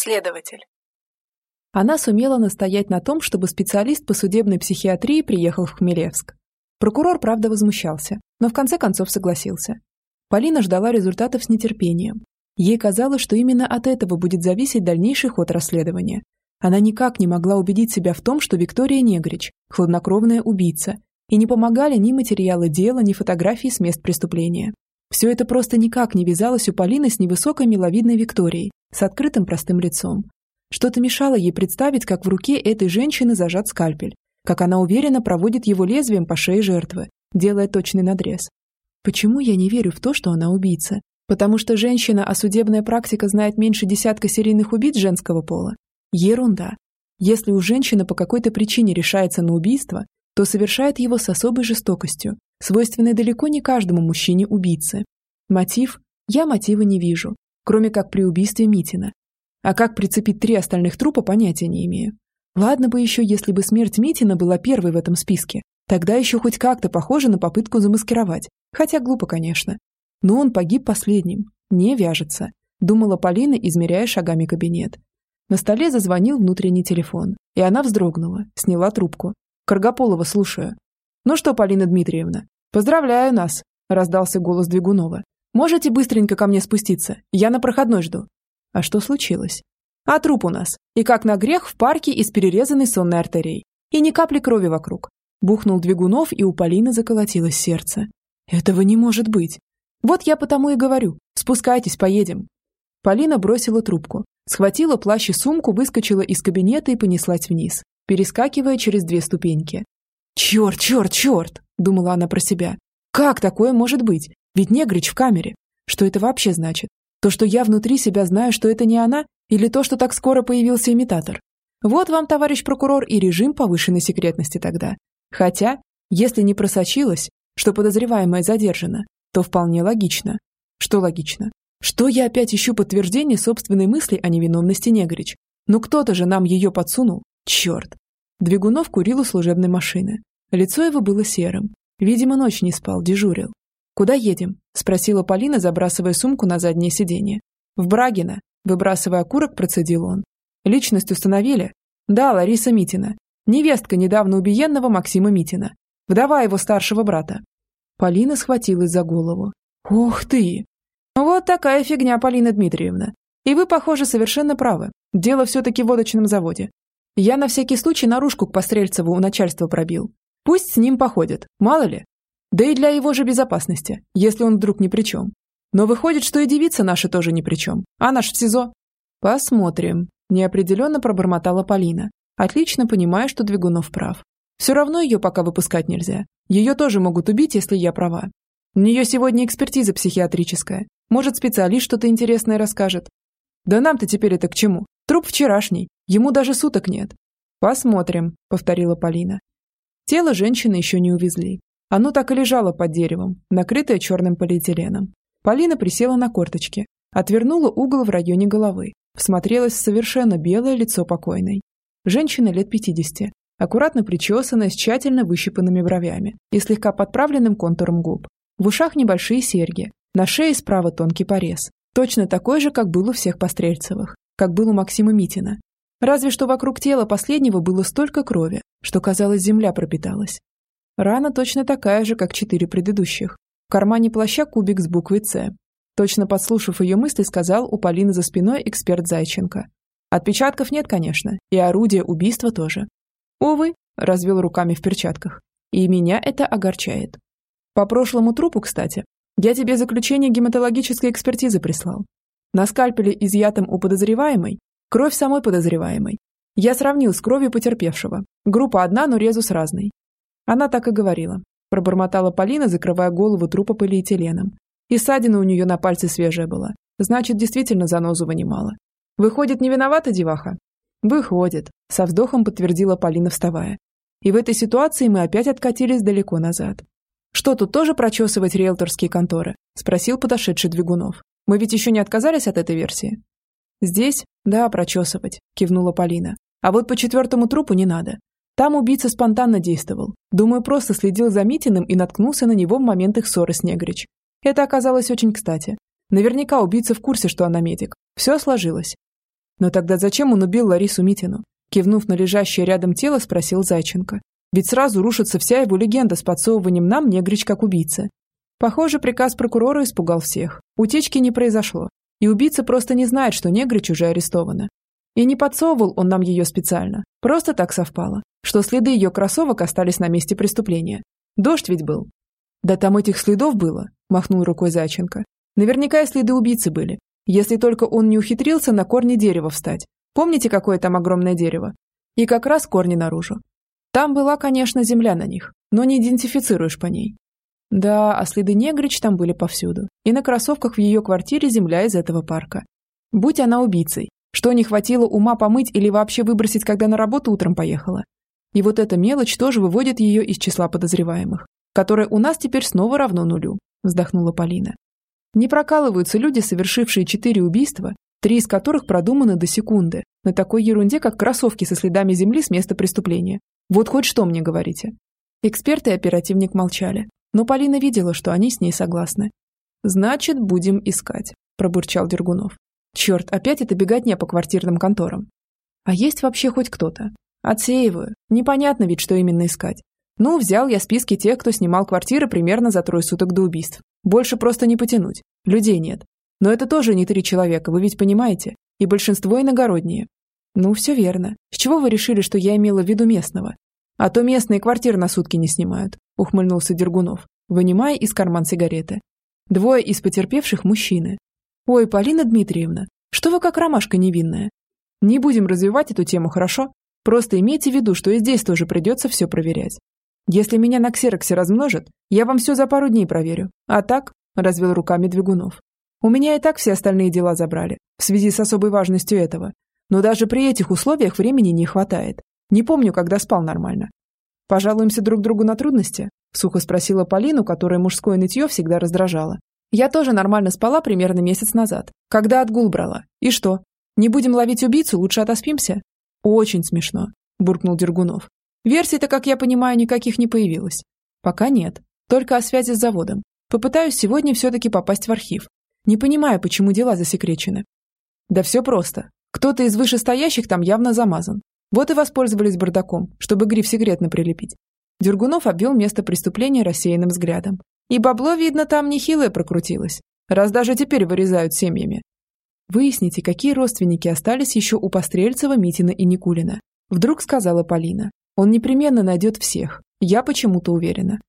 Следователь. Она сумела настоять на том, чтобы специалист по судебной психиатрии приехал в Хмелевск. Прокурор, правда, возмущался, но в конце концов согласился. Полина ждала результатов с нетерпением. Ей казалось, что именно от этого будет зависеть дальнейший ход расследования. Она никак не могла убедить себя в том, что Виктория Негрич – хладнокровная убийца, и не помогали ни материалы дела, ни фотографии с мест преступления. Все это просто никак не вязалось у Полины с невысокой миловидной Викторией, с открытым простым лицом. Что-то мешало ей представить, как в руке этой женщины зажат скальпель, как она уверенно проводит его лезвием по шее жертвы, делая точный надрез. Почему я не верю в то, что она убийца? Потому что женщина, а судебная практика знает меньше десятка серийных убийц женского пола? Ерунда. Если у женщины по какой-то причине решается на убийство, то совершает его с особой жестокостью, свойственной далеко не каждому мужчине-убийце. Мотив? Я мотива не вижу, кроме как при убийстве Митина. А как прицепить три остальных трупа, понятия не имею. Ладно бы еще, если бы смерть Митина была первой в этом списке. Тогда еще хоть как-то похоже на попытку замаскировать. Хотя глупо, конечно. Но он погиб последним. Не вяжется. Думала Полина, измеряя шагами кабинет. На столе зазвонил внутренний телефон, и она вздрогнула, сняла трубку. Каргополова слушаю. «Ну что, Полина Дмитриевна, поздравляю нас!» – раздался голос Двигунова. «Можете быстренько ко мне спуститься? Я на проходной жду». А что случилось? А труп у нас. И как на грех в парке из перерезанной сонной артерией. И ни капли крови вокруг. Бухнул Двигунов, и у Полины заколотилось сердце. Этого не может быть. Вот я потому и говорю. Спускайтесь, поедем. Полина бросила трубку, схватила плащ и сумку, выскочила из кабинета и понеслась вниз перескакивая через две ступеньки. «Черт, черт, черт!» – думала она про себя. «Как такое может быть? Ведь негрич в камере. Что это вообще значит? То, что я внутри себя знаю, что это не она, или то, что так скоро появился имитатор? Вот вам, товарищ прокурор, и режим повышенной секретности тогда. Хотя, если не просочилось, что подозреваемая задержана, то вполне логично. Что логично? Что я опять ищу подтверждение собственной мысли о невиновности Негрич? Ну кто-то же нам ее подсунул. Черт! Двигунов курил у служебной машины. Лицо его было серым. Видимо, ночь не спал, дежурил. «Куда едем?» – спросила Полина, забрасывая сумку на заднее сиденье. «В Брагино», – выбрасывая окурок, процедил он. «Личность установили?» «Да, Лариса Митина. Невестка недавно убиенного Максима Митина. Вдова его старшего брата». Полина схватилась за голову. «Ух ты!» «Вот такая фигня, Полина Дмитриевна. И вы, похоже, совершенно правы. Дело все-таки в водочном заводе. Я на всякий случай наружку к Пострельцеву у начальства пробил. Пусть с ним походит, мало ли. Да и для его же безопасности, если он вдруг ни при чем. Но выходит, что и девица наша тоже ни при чем. А наш в СИЗО. Посмотрим. Неопределенно пробормотала Полина, отлично понимая, что Двигунов прав. Все равно ее пока выпускать нельзя. Ее тоже могут убить, если я права. У нее сегодня экспертиза психиатрическая. Может, специалист что-то интересное расскажет. Да нам-то теперь это к чему? Труп вчерашний. Ему даже суток нет. Посмотрим, повторила Полина. Тело женщины еще не увезли. Оно так и лежало под деревом, накрытое черным полиэтиленом. Полина присела на корточки, отвернула угол в районе головы, всмотрелась в совершенно белое лицо покойной. Женщина лет 50, аккуратно причесанная, с тщательно выщипанными бровями и слегка подправленным контуром губ. В ушах небольшие серьги, на шее справа тонкий порез, точно такой же, как был у всех Пострельцевых, как был у Максима Митина. Разве что вокруг тела последнего было столько крови, что, казалось, земля пропиталась. Рана точно такая же, как четыре предыдущих. В кармане плаща кубик с буквой «С». Точно подслушав ее мысли, сказал у Полины за спиной эксперт Зайченко. Отпечатков нет, конечно, и орудия убийства тоже. Увы, развел руками в перчатках. И меня это огорчает. По прошлому трупу, кстати, я тебе заключение гематологической экспертизы прислал. На скальпеле, изъятом у подозреваемой, Кровь самой подозреваемой. Я сравнил с кровью потерпевшего. Группа одна, но резус разный. Она так и говорила. Пробормотала Полина, закрывая голову трупа полиэтиленом. И ссадина у нее на пальце свежая была. Значит, действительно занозу вынимала. Выходит, не виновата деваха? Выходит, со вздохом подтвердила Полина, вставая. И в этой ситуации мы опять откатились далеко назад. «Что тут тоже прочесывать риэлторские конторы?» – спросил подошедший Двигунов. «Мы ведь еще не отказались от этой версии?» «Здесь? Да, прочесывать», – кивнула Полина. «А вот по четвертому трупу не надо. Там убийца спонтанно действовал. Думаю, просто следил за Митиным и наткнулся на него в момент их ссоры с Негрич. Это оказалось очень кстати. Наверняка убийца в курсе, что она медик. Все сложилось. Но тогда зачем он убил Ларису Митину? Кивнув на лежащее рядом тело, спросил Зайченко. Ведь сразу рушится вся его легенда с подсовыванием нам негрич как убийца. Похоже, приказ прокурора испугал всех. Утечки не произошло. И убийца просто не знает, что негрич уже арестована. И не подсовывал он нам ее специально. Просто так совпало, что следы ее кроссовок остались на месте преступления. Дождь ведь был. Да там этих следов было, махнул рукой Зайченко. Наверняка и следы убийцы были. Если только он не ухитрился на корне дерева встать. Помните, какое там огромное дерево? И как раз корни наружу. Там была, конечно, земля на них, но не идентифицируешь по ней. Да, а следы негрич там были повсюду. И на кроссовках в ее квартире земля из этого парка. Будь она убийцей, что не хватило ума помыть или вообще выбросить, когда на работу утром поехала. И вот эта мелочь тоже выводит ее из числа подозреваемых, которое у нас теперь снова равно нулю, вздохнула Полина. Не прокалываются люди, совершившие четыре убийства, три из которых продуманы до секунды, на такой ерунде, как кроссовки со следами земли с места преступления. Вот хоть что мне говорите. Эксперт и оперативник молчали, но Полина видела, что они с ней согласны. «Значит, будем искать», – пробурчал Дергунов. «Черт, опять это беготня по квартирным конторам. А есть вообще хоть кто-то? Отсеиваю. Непонятно ведь, что именно искать. Ну, взял я списки тех, кто снимал квартиры примерно за трое суток до убийств. Больше просто не потянуть. Людей нет. Но это тоже не три человека, вы ведь понимаете? И большинство иногородние. Ну, все верно. С чего вы решили, что я имела в виду местного? А то местные квартиры на сутки не снимают, ухмыльнулся Дергунов, вынимая из карман сигареты. Двое из потерпевших мужчины. Ой, Полина Дмитриевна, что вы как ромашка невинная? Не будем развивать эту тему, хорошо? Просто имейте в виду, что и здесь тоже придется все проверять. Если меня на ксероксе размножат, я вам все за пару дней проверю. А так, развел руками Двигунов. У меня и так все остальные дела забрали, в связи с особой важностью этого. Но даже при этих условиях времени не хватает. Не помню, когда спал нормально. «Пожалуемся друг другу на трудности?» – сухо спросила Полину, которая мужское нытье всегда раздражала. «Я тоже нормально спала примерно месяц назад, когда отгул брала. И что? Не будем ловить убийцу, лучше отоспимся?» «Очень смешно», – буркнул Дергунов. «Версий-то, как я понимаю, никаких не появилось». «Пока нет. Только о связи с заводом. Попытаюсь сегодня все-таки попасть в архив. Не понимаю, почему дела засекречены. Да все просто. Кто-то из вышестоящих там явно замазан. Вот и воспользовались бардаком, чтобы гриф секретно прилепить. Дергунов обвел место преступления рассеянным взглядом. И бабло, видно, там нехилое прокрутилось, раз даже теперь вырезают семьями. Выясните, какие родственники остались еще у Пострельцева, Митина и Никулина. Вдруг сказала Полина. Он непременно найдет всех. Я почему-то уверена.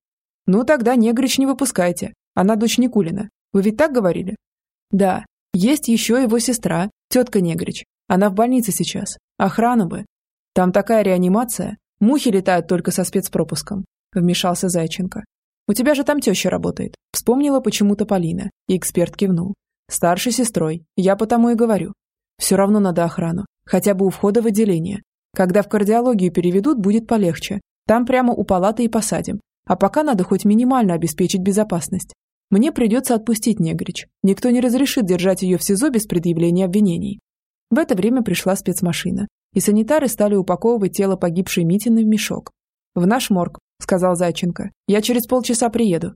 Ну тогда негрич не выпускайте. Она дочь Никулина. Вы ведь так говорили? Да, есть еще его сестра, тетка Негрич. Она в больнице сейчас. Охрана бы. Там такая реанимация. Мухи летают только со спецпропуском. Вмешался Зайченко. У тебя же там теща работает. Вспомнила почему-то Полина. И эксперт кивнул. Старшей сестрой. Я потому и говорю. Все равно надо охрану. Хотя бы у входа в отделение. Когда в кардиологию переведут, будет полегче. Там прямо у палаты и посадим. А пока надо хоть минимально обеспечить безопасность. Мне придется отпустить Негрич. Никто не разрешит держать ее в СИЗО без предъявления обвинений. В это время пришла спецмашина, и санитары стали упаковывать тело погибшей Митины в мешок. «В наш морг», — сказал Зайченко. «Я через полчаса приеду».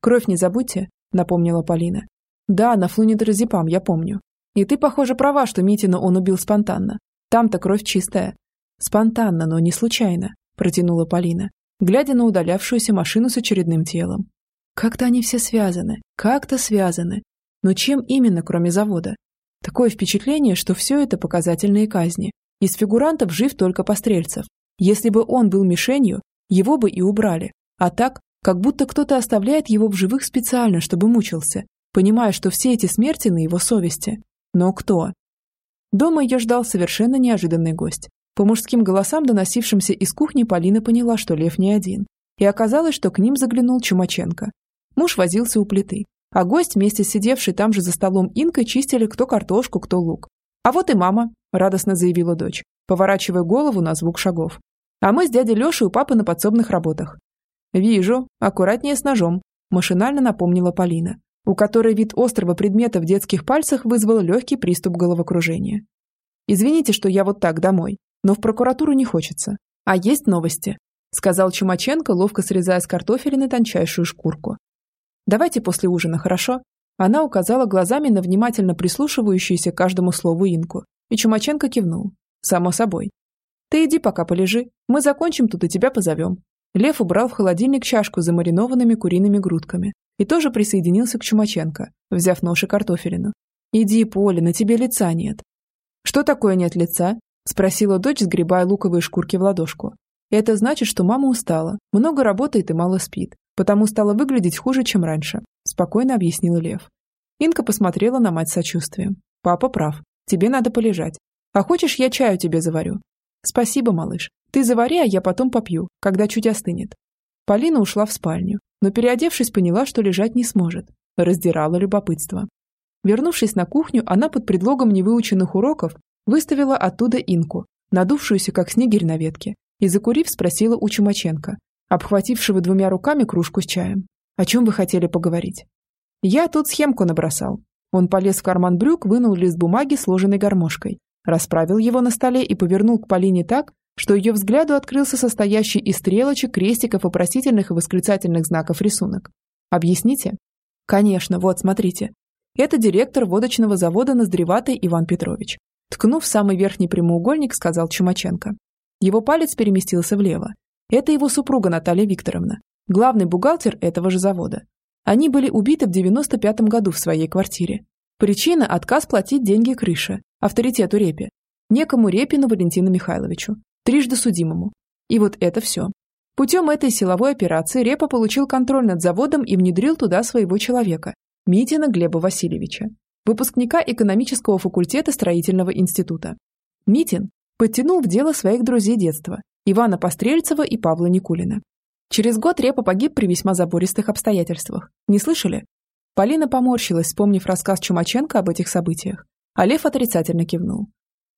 «Кровь не забудьте», — напомнила Полина. «Да, на флунидразепам, я помню. И ты, похоже, права, что Митина он убил спонтанно. Там-то кровь чистая». «Спонтанно, но не случайно», — протянула Полина, глядя на удалявшуюся машину с очередным телом. Как-то они все связаны, как-то связаны. Но чем именно, кроме завода? Такое впечатление, что все это показательные казни. Из фигурантов жив только Пострельцев. Если бы он был мишенью, его бы и убрали. А так, как будто кто-то оставляет его в живых специально, чтобы мучился, понимая, что все эти смерти на его совести. Но кто? Дома ее ждал совершенно неожиданный гость. По мужским голосам, доносившимся из кухни, Полина поняла, что Лев не один. И оказалось, что к ним заглянул Чумаченко. Муж возился у плиты, а гость вместе с сидевшей там же за столом Инкой чистили кто картошку, кто лук. «А вот и мама», – радостно заявила дочь, поворачивая голову на звук шагов. «А мы с дядей Лешей у папы на подсобных работах». «Вижу, аккуратнее с ножом», – машинально напомнила Полина, у которой вид острого предмета в детских пальцах вызвал легкий приступ головокружения. «Извините, что я вот так домой, но в прокуратуру не хочется. А есть новости», – сказал Чумаченко, ловко срезая с картофелины тончайшую шкурку. Давайте после ужина, хорошо?» Она указала глазами на внимательно прислушивающуюся каждому слову Инку и Чумаченко кивнул. «Само собой. Ты иди пока полежи, мы закончим тут и тебя позовем». Лев убрал в холодильник чашку с замаринованными куриными грудками и тоже присоединился к Чумаченко, взяв нож и картофелину. «Иди, Поля, на тебе лица нет». «Что такое нет лица?» – спросила дочь, сгребая луковые шкурки в ладошку. «Это значит, что мама устала, много работает и мало спит, потому стала выглядеть хуже, чем раньше», – спокойно объяснила Лев. Инка посмотрела на мать сочувствием. «Папа прав. Тебе надо полежать. А хочешь, я чаю тебе заварю?» «Спасибо, малыш. Ты завари, а я потом попью, когда чуть остынет». Полина ушла в спальню, но, переодевшись, поняла, что лежать не сможет. Раздирала любопытство. Вернувшись на кухню, она под предлогом невыученных уроков выставила оттуда инку, надувшуюся, как снегирь на ветке, и, закурив, спросила у Чумаченко, обхватившего двумя руками кружку с чаем. «О чем вы хотели поговорить?» «Я тут схемку набросал». Он полез в карман брюк, вынул лист бумаги, сложенный гармошкой, расправил его на столе и повернул к Полине так, что ее взгляду открылся состоящий из стрелочек, крестиков, вопросительных и восклицательных знаков рисунок. «Объясните?» «Конечно, вот, смотрите. Это директор водочного завода Ноздреватый Иван Петрович. Ткнув самый верхний прямоугольник, сказал Чумаченко. Его палец переместился влево. Это его супруга Наталья Викторовна, главный бухгалтер этого же завода. Они были убиты в 95 году в своей квартире. Причина – отказ платить деньги крыше, авторитету Репе, некому Репину Валентину Михайловичу, трижды судимому. И вот это все. Путем этой силовой операции Репа получил контроль над заводом и внедрил туда своего человека, Митина Глеба Васильевича, выпускника экономического факультета строительного института. Митин подтянул в дело своих друзей детства Ивана Пострельцева и Павла Никулина. Через год Репа погиб при весьма забористых обстоятельствах. Не слышали? Полина поморщилась, вспомнив рассказ Чумаченко об этих событиях. А Лев отрицательно кивнул.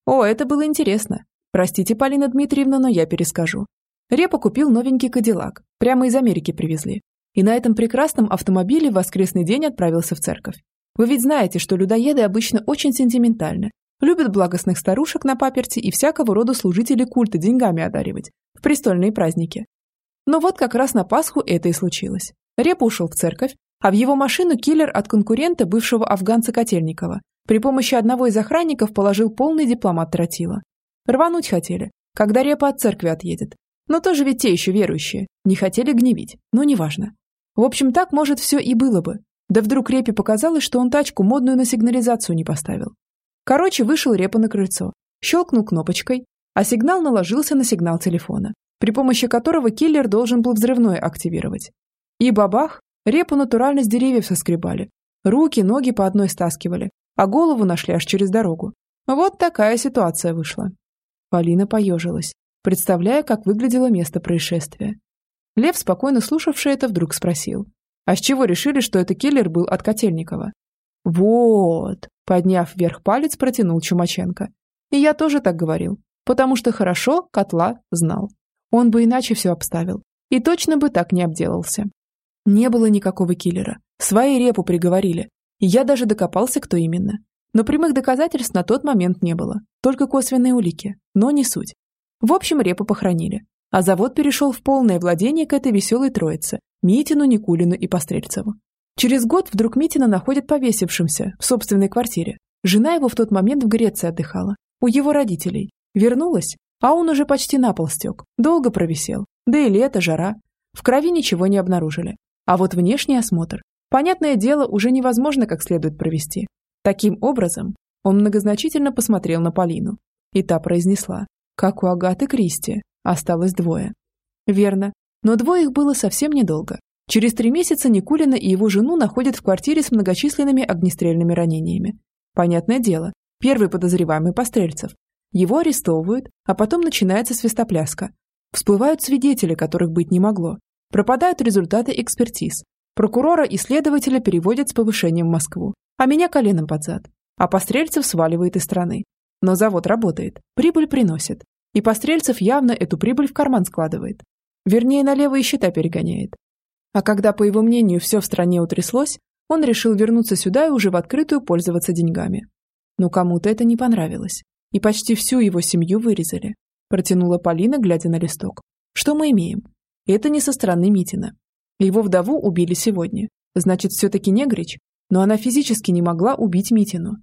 «О, это было интересно. Простите, Полина Дмитриевна, но я перескажу. Репа купил новенький Кадиллак. Прямо из Америки привезли и на этом прекрасном автомобиле в воскресный день отправился в церковь. Вы ведь знаете, что людоеды обычно очень сентиментальны, любят благостных старушек на паперти и всякого рода служителей культа деньгами одаривать в престольные праздники. Но вот как раз на Пасху это и случилось. Репа ушел в церковь, а в его машину киллер от конкурента бывшего афганца Котельникова при помощи одного из охранников положил полный дипломат тротила. Рвануть хотели, когда Репа от церкви отъедет. Но тоже ведь те еще верующие, не хотели гневить, но неважно. В общем, так, может, все и было бы. Да вдруг Репе показалось, что он тачку модную на сигнализацию не поставил. Короче, вышел Репа на крыльцо, щелкнул кнопочкой, а сигнал наложился на сигнал телефона, при помощи которого киллер должен был взрывное активировать. И бабах, Репу натурально с деревьев соскребали. Руки, ноги по одной стаскивали, а голову нашли аж через дорогу. Вот такая ситуация вышла. Полина поежилась, представляя, как выглядело место происшествия. Лев, спокойно слушавший это, вдруг спросил. «А с чего решили, что это киллер был от Котельникова?» «Вот», — подняв вверх палец, протянул Чумаченко. «И я тоже так говорил, потому что хорошо котла знал. Он бы иначе все обставил. И точно бы так не обделался. Не было никакого киллера. Свои репу приговорили. Я даже докопался, кто именно. Но прямых доказательств на тот момент не было. Только косвенные улики. Но не суть. В общем, репу похоронили а завод перешел в полное владение к этой веселой троице – Митину, Никулину и Пострельцеву. Через год вдруг Митина находят повесившимся в собственной квартире. Жена его в тот момент в Греции отдыхала, у его родителей. Вернулась, а он уже почти на пол стек, долго провисел. Да и лето, жара. В крови ничего не обнаружили. А вот внешний осмотр, понятное дело, уже невозможно как следует провести. Таким образом, он многозначительно посмотрел на Полину. И та произнесла, как у Агаты Кристи. Осталось двое. Верно. Но двое их было совсем недолго. Через три месяца Никулина и его жену находят в квартире с многочисленными огнестрельными ранениями. Понятное дело, первый подозреваемый Пострельцев. Его арестовывают, а потом начинается свистопляска. Всплывают свидетели, которых быть не могло. Пропадают результаты экспертиз. Прокурора и следователя переводят с повышением в Москву, а меня коленом под зад. А Пострельцев сваливает из страны. Но завод работает, прибыль приносит. И Пострельцев явно эту прибыль в карман складывает. Вернее, на левые счета перегоняет. А когда, по его мнению, все в стране утряслось, он решил вернуться сюда и уже в открытую пользоваться деньгами. Но кому-то это не понравилось. И почти всю его семью вырезали. Протянула Полина, глядя на листок. Что мы имеем? Это не со стороны Митина. Его вдову убили сегодня. Значит, все-таки не Грич. Но она физически не могла убить Митину.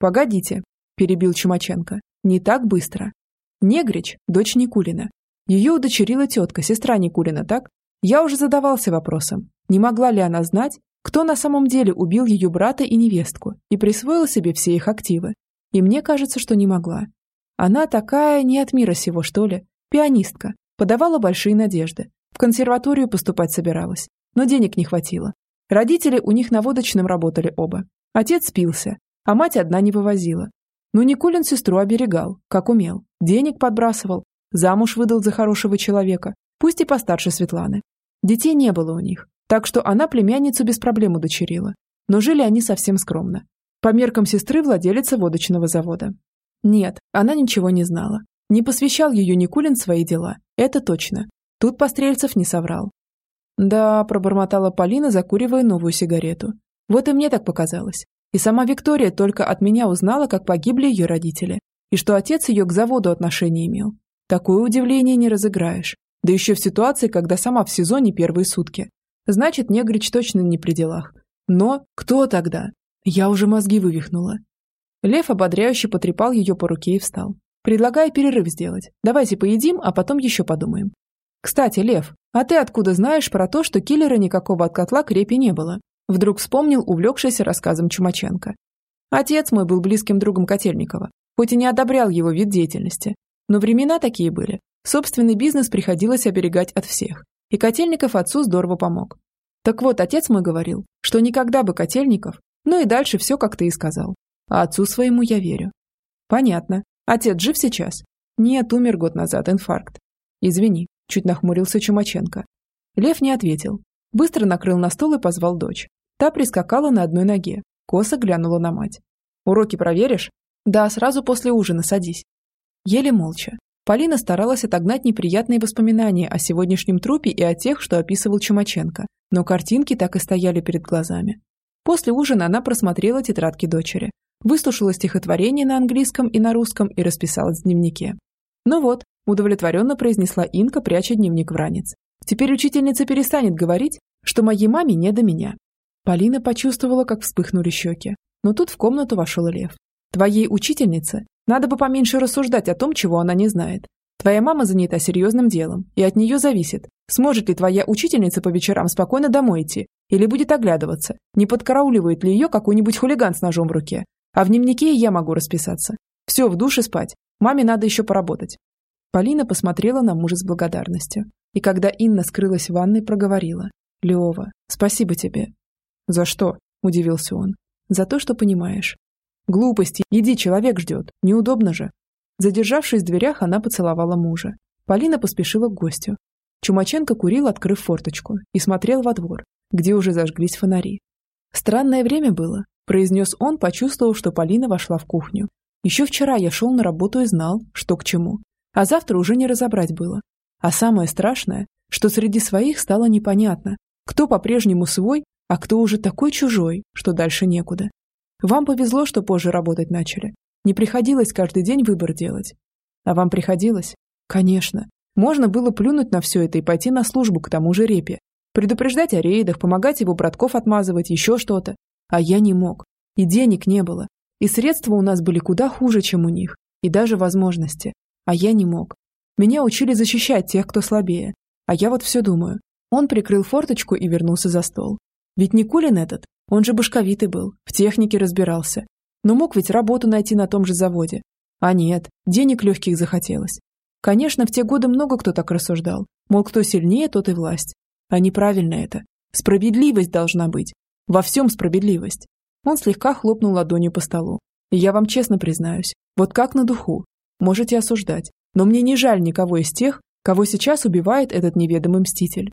Погодите. – перебил Чумаченко. «Не так быстро. Негрич – дочь Никулина. Ее удочерила тетка, сестра Никулина, так? Я уже задавался вопросом, не могла ли она знать, кто на самом деле убил ее брата и невестку и присвоил себе все их активы. И мне кажется, что не могла. Она такая не от мира сего, что ли, пианистка, подавала большие надежды. В консерваторию поступать собиралась, но денег не хватило. Родители у них на водочном работали оба. Отец спился, а мать одна не вывозила. Но Никулин сестру оберегал, как умел, денег подбрасывал, замуж выдал за хорошего человека, пусть и постарше Светланы. Детей не было у них, так что она племянницу без проблем удочерила. Но жили они совсем скромно. По меркам сестры владелица водочного завода. Нет, она ничего не знала. Не посвящал ее Никулин свои дела, это точно. Тут Пострельцев не соврал. Да, пробормотала Полина, закуривая новую сигарету. Вот и мне так показалось. И сама Виктория только от меня узнала, как погибли ее родители, и что отец ее к заводу отношения имел. Такое удивление не разыграешь. Да еще в ситуации, когда сама в сезоне первые сутки. Значит, Негрич точно не при делах. Но кто тогда? Я уже мозги вывихнула. Лев ободряюще потрепал ее по руке и встал. Предлагаю перерыв сделать. Давайте поедим, а потом еще подумаем. Кстати, Лев, а ты откуда знаешь про то, что киллера никакого от котла крепи не было? Вдруг вспомнил увлекшийся рассказом Чумаченко. Отец мой был близким другом Котельникова, хоть и не одобрял его вид деятельности. Но времена такие были. Собственный бизнес приходилось оберегать от всех. И Котельников отцу здорово помог. Так вот, отец мой говорил, что никогда бы Котельников, ну и дальше все, как ты и сказал. А отцу своему я верю. Понятно. Отец жив сейчас? Нет, умер год назад, инфаркт. Извини, чуть нахмурился Чумаченко. Лев не ответил. Быстро накрыл на стол и позвал дочь. Та прискакала на одной ноге, косо глянула на мать. «Уроки проверишь?» «Да, сразу после ужина садись». Еле молча. Полина старалась отогнать неприятные воспоминания о сегодняшнем трупе и о тех, что описывал Чумаченко, но картинки так и стояли перед глазами. После ужина она просмотрела тетрадки дочери, выслушала стихотворение на английском и на русском и расписалась в дневнике. Ну вот, удовлетворенно произнесла Инка, пряча дневник в ранец. Теперь учительница перестанет говорить, что моей маме не до меня. Полина почувствовала, как вспыхнули щеки. Но тут в комнату вошел Лев. Твоей учительнице надо бы поменьше рассуждать о том, чего она не знает. Твоя мама занята серьезным делом, и от нее зависит, сможет ли твоя учительница по вечерам спокойно домой идти, или будет оглядываться, не подкарауливает ли ее какой-нибудь хулиган с ножом в руке. А в дневнике я могу расписаться. Все, в душе спать. Маме надо еще поработать. Полина посмотрела на мужа с благодарностью. И когда Инна скрылась в ванной, проговорила. «Лева, спасибо тебе». «За что?» – удивился он. «За то, что понимаешь». «Глупости, иди, человек ждет, неудобно же». Задержавшись в дверях, она поцеловала мужа. Полина поспешила к гостю. Чумаченко курил, открыв форточку, и смотрел во двор, где уже зажглись фонари. «Странное время было», – произнес он, почувствовав, что Полина вошла в кухню. «Еще вчера я шел на работу и знал, что к чему. А завтра уже не разобрать было. А самое страшное, что среди своих стало непонятно, кто по-прежнему свой, а кто уже такой чужой, что дальше некуда. Вам повезло, что позже работать начали. Не приходилось каждый день выбор делать. А вам приходилось? Конечно. Можно было плюнуть на все это и пойти на службу к тому же Репе. Предупреждать о рейдах, помогать его братков отмазывать, еще что-то. А я не мог. И денег не было. И средства у нас были куда хуже, чем у них. И даже возможности. А я не мог. Меня учили защищать тех, кто слабее. А я вот все думаю. Он прикрыл форточку и вернулся за стол. Ведь Никулин этот, он же башковитый был, в технике разбирался. Но мог ведь работу найти на том же заводе. А нет, денег легких захотелось. Конечно, в те годы много кто так рассуждал. Мол, кто сильнее, тот и власть. А неправильно это. Справедливость должна быть. Во всем справедливость. Он слегка хлопнул ладонью по столу. И я вам честно признаюсь, вот как на духу. Можете осуждать, но мне не жаль никого из тех, кого сейчас убивает этот неведомый мститель.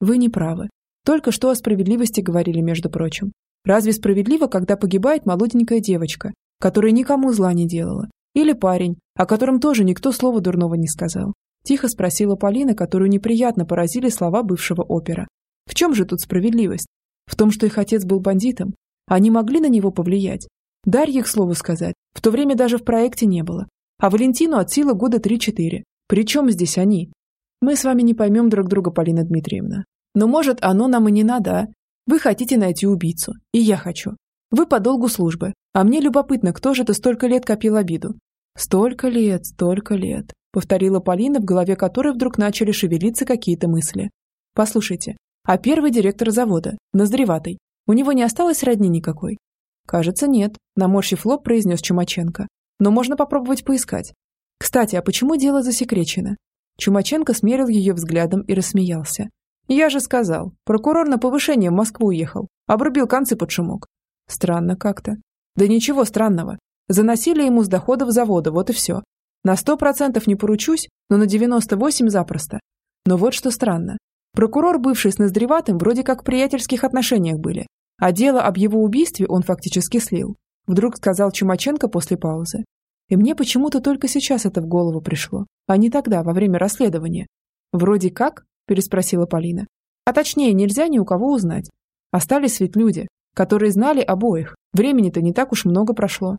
Вы не правы. Только что о справедливости говорили, между прочим. Разве справедливо, когда погибает молоденькая девочка, которая никому зла не делала? Или парень, о котором тоже никто слова дурного не сказал? Тихо спросила Полина, которую неприятно поразили слова бывшего опера. В чем же тут справедливость? В том, что их отец был бандитом? Они могли на него повлиять? Дарье, к слову сказать, в то время даже в проекте не было. А Валентину от силы года 3-4. Причем здесь они? Мы с вами не поймем друг друга, Полина Дмитриевна. Но может оно нам и не надо, а? Вы хотите найти убийцу, и я хочу. Вы по долгу службы, А мне любопытно, кто же это столько лет копил обиду? Столько лет, столько лет, повторила Полина, в голове которой вдруг начали шевелиться какие-то мысли. Послушайте, а первый директор завода, Ноздреватый, у него не осталось родни никакой? Кажется, нет, наморщив лоб, произнес Чумаченко. Но можно попробовать поискать. Кстати, а почему дело засекречено? Чумаченко смерил ее взглядом и рассмеялся. «Я же сказал, прокурор на повышение в Москву уехал, обрубил концы под шумок». «Странно как-то». «Да ничего странного. Заносили ему с доходов завода, вот и все. На сто процентов не поручусь, но на девяносто восемь запросто. Но вот что странно. Прокурор, бывший с Ноздреватым, вроде как в приятельских отношениях были, а дело об его убийстве он фактически слил. Вдруг сказал Чумаченко после паузы. И мне почему-то только сейчас это в голову пришло, а не тогда, во время расследования. «Вроде как?» – переспросила Полина. «А точнее, нельзя ни у кого узнать. Остались ведь люди, которые знали обоих. Времени-то не так уж много прошло.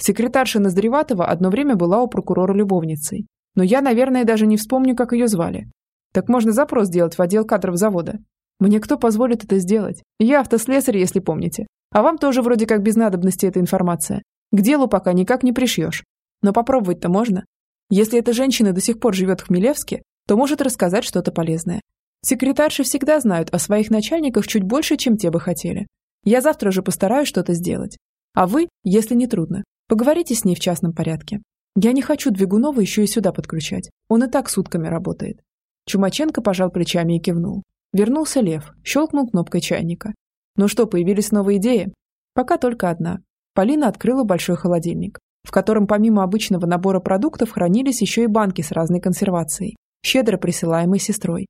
Секретарша Ноздреватова одно время была у прокурора любовницей. Но я, наверное, даже не вспомню, как ее звали. Так можно запрос сделать в отдел кадров завода. Мне кто позволит это сделать? Я автослесарь, если помните. А вам тоже вроде как без надобности эта информация. К делу пока никак не пришьешь. Но попробовать-то можно. Если эта женщина до сих пор живет в Хмелевске, то может рассказать что-то полезное. Секретарши всегда знают о своих начальниках чуть больше, чем те бы хотели. Я завтра же постараюсь что-то сделать. А вы, если не трудно, поговорите с ней в частном порядке. Я не хочу Двигунова еще и сюда подключать. Он и так сутками работает. Чумаченко пожал плечами и кивнул. Вернулся Лев, щелкнул кнопкой чайника. Ну что, появились новые идеи? Пока только одна. Полина открыла большой холодильник в котором помимо обычного набора продуктов хранились еще и банки с разной консервацией, щедро присылаемой сестрой.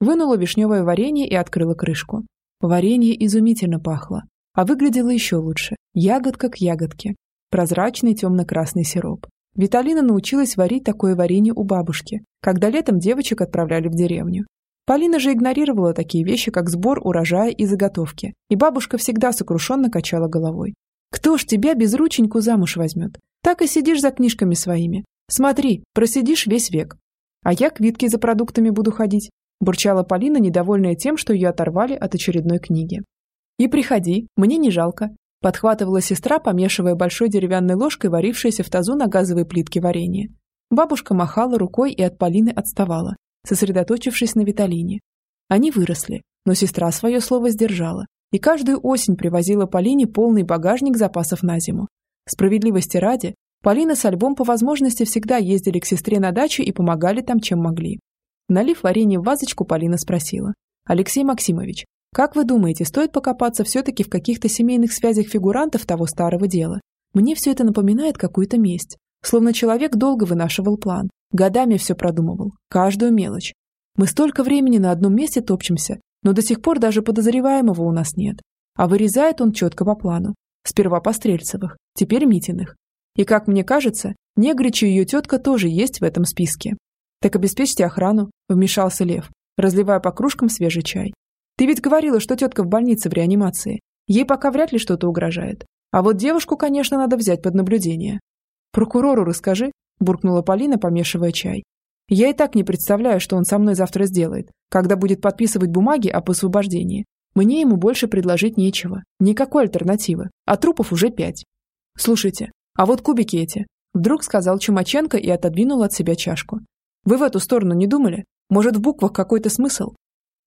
Вынула вишневое варенье и открыла крышку. Варенье изумительно пахло, а выглядело еще лучше, ягодка к ягодке. Прозрачный темно-красный сироп. Виталина научилась варить такое варенье у бабушки, когда летом девочек отправляли в деревню. Полина же игнорировала такие вещи, как сбор урожая и заготовки, и бабушка всегда сокрушенно качала головой. «Кто ж тебя без рученьку замуж возьмет? Так и сидишь за книжками своими. Смотри, просидишь весь век. А я к Витке за продуктами буду ходить», – бурчала Полина, недовольная тем, что ее оторвали от очередной книги. «И приходи, мне не жалко», – подхватывала сестра, помешивая большой деревянной ложкой варившееся в тазу на газовой плитке варенье. Бабушка махала рукой и от Полины отставала, сосредоточившись на Виталине. Они выросли, но сестра свое слово сдержала и каждую осень привозила Полине полный багажник запасов на зиму. Справедливости ради, Полина с Альбом по возможности всегда ездили к сестре на дачу и помогали там, чем могли. Налив варенье в вазочку, Полина спросила. «Алексей Максимович, как вы думаете, стоит покопаться все-таки в каких-то семейных связях фигурантов того старого дела? Мне все это напоминает какую-то месть. Словно человек долго вынашивал план, годами все продумывал, каждую мелочь. Мы столько времени на одном месте топчемся, но до сих пор даже подозреваемого у нас нет. А вырезает он четко по плану. Сперва Пострельцевых, теперь Митиных. И, как мне кажется, Негрич и ее тетка тоже есть в этом списке. Так обеспечьте охрану, вмешался Лев, разливая по кружкам свежий чай. Ты ведь говорила, что тетка в больнице в реанимации. Ей пока вряд ли что-то угрожает. А вот девушку, конечно, надо взять под наблюдение. Прокурору расскажи, буркнула Полина, помешивая чай. Я и так не представляю, что он со мной завтра сделает, когда будет подписывать бумаги об освобождении. Мне ему больше предложить нечего. Никакой альтернативы. А трупов уже пять. Слушайте, а вот кубики эти. Вдруг сказал Чумаченко и отодвинул от себя чашку. Вы в эту сторону не думали? Может, в буквах какой-то смысл?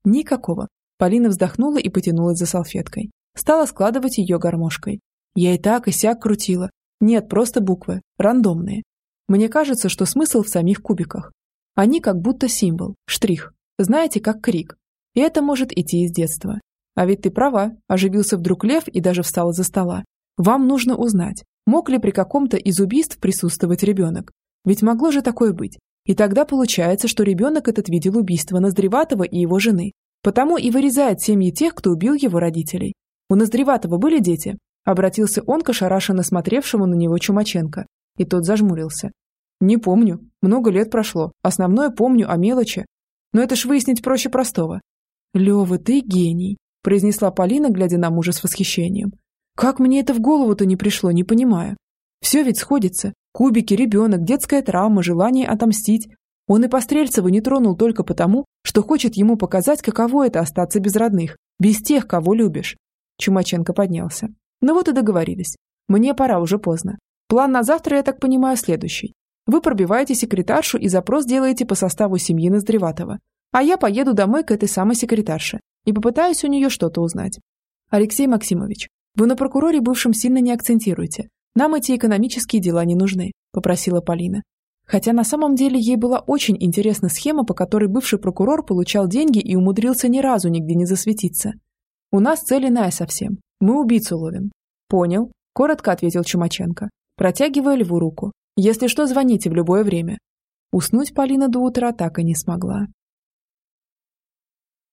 Никакого. Полина вздохнула и потянулась за салфеткой. Стала складывать ее гармошкой. Я и так, и сяк крутила. Нет, просто буквы. Рандомные. Мне кажется, что смысл в самих кубиках. Они как будто символ, штрих. Знаете, как крик. И это может идти из детства. А ведь ты права, оживился вдруг Лев и даже встал за стола. Вам нужно узнать, мог ли при каком-то из убийств присутствовать ребенок. Ведь могло же такое быть. И тогда получается, что ребенок этот видел убийство Ноздреватого и его жены. Потому и вырезает семьи тех, кто убил его родителей. У Ноздреватого были дети? Обратился он к ошарашенно смотревшему на него Чумаченко. И тот зажмурился. Не помню. Много лет прошло. Основное помню о мелочи. Но это ж выяснить проще простого. Лёва, ты гений произнесла Полина, глядя на мужа с восхищением. Как мне это в голову-то не пришло, не понимаю. Все ведь сходится. Кубики, ребенок, детская травма, желание отомстить. Он и Пострельцева не тронул только потому, что хочет ему показать, каково это остаться без родных, без тех, кого любишь. Чумаченко поднялся. Ну вот и договорились. Мне пора, уже поздно. План на завтра, я так понимаю, следующий. Вы пробиваете секретаршу и запрос делаете по составу семьи Ноздреватого. А я поеду домой к этой самой секретарше и попытаюсь у нее что-то узнать. Алексей Максимович, вы на прокуроре бывшем сильно не акцентируете. Нам эти экономические дела не нужны, попросила Полина. Хотя на самом деле ей была очень интересна схема, по которой бывший прокурор получал деньги и умудрился ни разу нигде не засветиться. У нас цель иная совсем. Мы убийцу ловим. Понял, коротко ответил Чумаченко, протягивая льву руку. Если что, звоните в любое время. Уснуть Полина до утра так и не смогла.